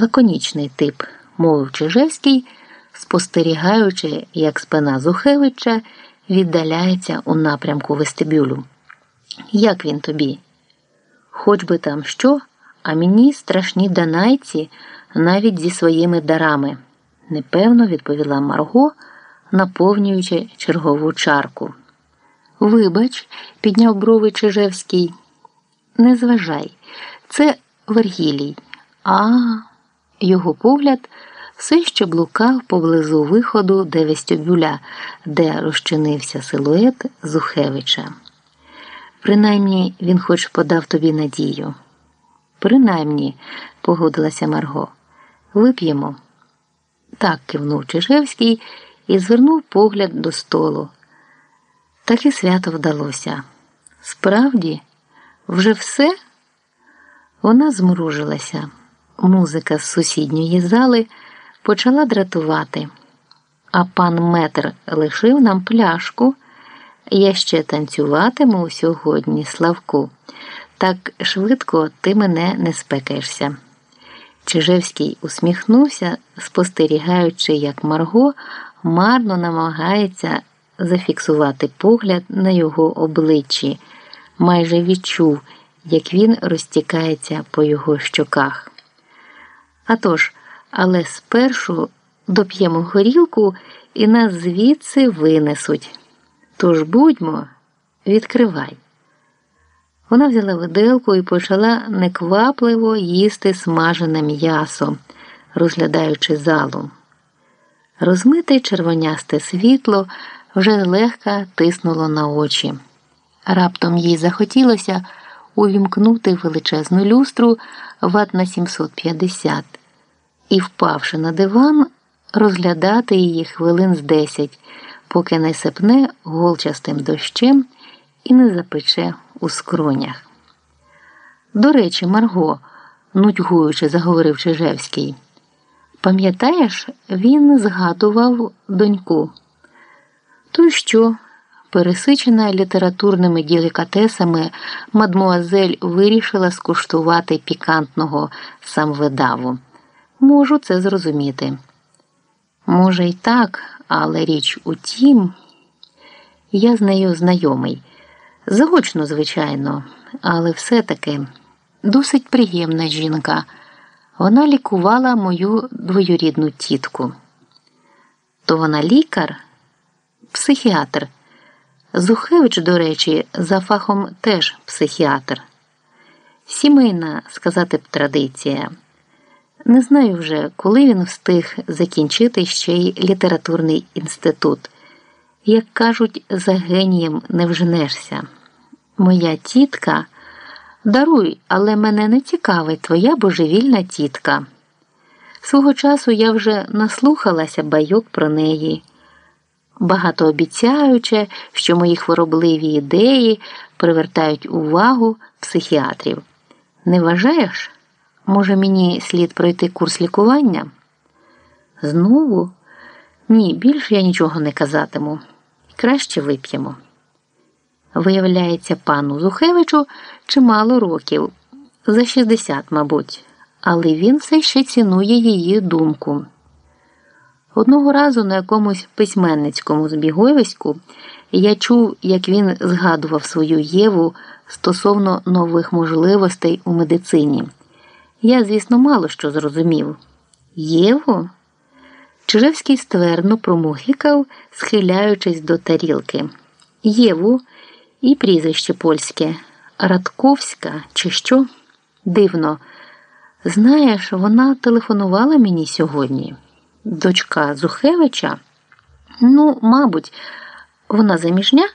лаконічний тип, мовив Чижевський, спостерігаючи, як спина Зухевича віддаляється у напрямку вестибюлю. Як він тобі? Хоч би там що, а мені страшні данайці навіть зі своїми дарами, непевно відповіла Марго, наповнюючи чергову чарку. Вибач, підняв брови Чижевський. Не зважай, це Вергілій. А його погляд все ще блукав поблизу виходу де вестюбюля, де розчинився силует Зухевича. Принаймні він хоч подав тобі надію. Принаймні, погодилася Марго. Вип'ємо. Так кивнув Чижевський і звернув погляд до столу. Так і свято вдалося. Справді, вже все? Вона змружилася. Музика з сусідньої зали почала дратувати, а пан метр лишив нам пляшку. Я ще танцюватиму сьогодні, Славку. Так швидко ти мене не спекаєшся. Чижевський усміхнувся, спостерігаючи, як Марго марно намагається зафіксувати погляд на його обличчі, майже відчув, як він розтікається по його щоках. А тож, але спершу доп'ємо горілку і нас звідси винесуть. Тож будьмо, відкривай. Вона взяла виделку і почала неквапливо їсти смажене м'ясо, розглядаючи залу. Розмите червонясте світло вже легко тиснуло на очі. Раптом їй захотілося увімкнути величезну люстру ват на 750 і, впавши на диван, розглядати її хвилин з десять, поки не сипне голчастим дощем і не запече у скронях. До речі, Марго, нудьгуючи, заговорив Чижевський. Пам'ятаєш, він згадував доньку. То й що? Пересичена літературними делікатесами, мадмуазель вирішила скуштувати пікантного самвидаву. Можу це зрозуміти. Може, й так, але річ у тім, я з нею знайомий. Заочно, звичайно, але все-таки досить приємна жінка. Вона лікувала мою двоюрідну тітку. То вона лікар, психіатр. Зухевич, до речі, за фахом теж психіатр. Сімейна, сказати б, традиція. Не знаю вже, коли він встиг закінчити ще й літературний інститут. Як кажуть, за генієм не вженешся. Моя тітка, даруй, але мене не цікавить твоя божевільна тітка. Свого часу я вже наслухалася байок про неї, багатообіцяючи, що мої хворобливі ідеї привертають увагу психіатрів. Не вважаєш? Може, мені слід пройти курс лікування? Знову? Ні, більше я нічого не казатиму. Краще вип'ємо. Виявляється, пану Зухевичу чимало років, за 60, мабуть, але він все ще цінує її думку. Одного разу на якомусь письменницькому збігойвиську я чув, як він згадував свою Єву стосовно нових можливостей у медицині. Я, звісно, мало що зрозумів. Єву? Чижевський ствердно промухикав, схиляючись до тарілки. Єву і прізвище польське Радковська, чи що? Дивно. Знаєш, вона телефонувала мені сьогодні. Дочка Зухевича? Ну, мабуть, вона заміжня?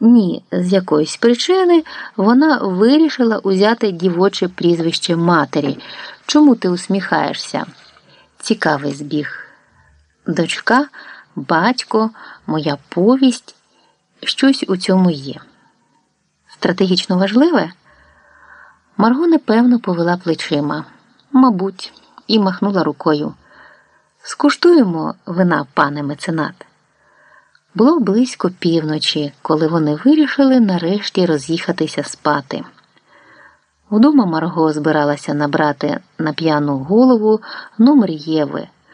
Ні, з якоїсь причини вона вирішила узяти дівоче прізвище матері. Чому ти усміхаєшся? Цікавий збіг. Дочка, батько, моя повість, щось у цьому є. Стратегічно важливе? Марго непевно повела плечима, мабуть, і махнула рукою. Скуштуємо вина, пане меценат. Було близько півночі, коли вони вирішили нарешті роз'їхатися спати. Вдома Марго збиралася набрати на п'яну голову номер Єви.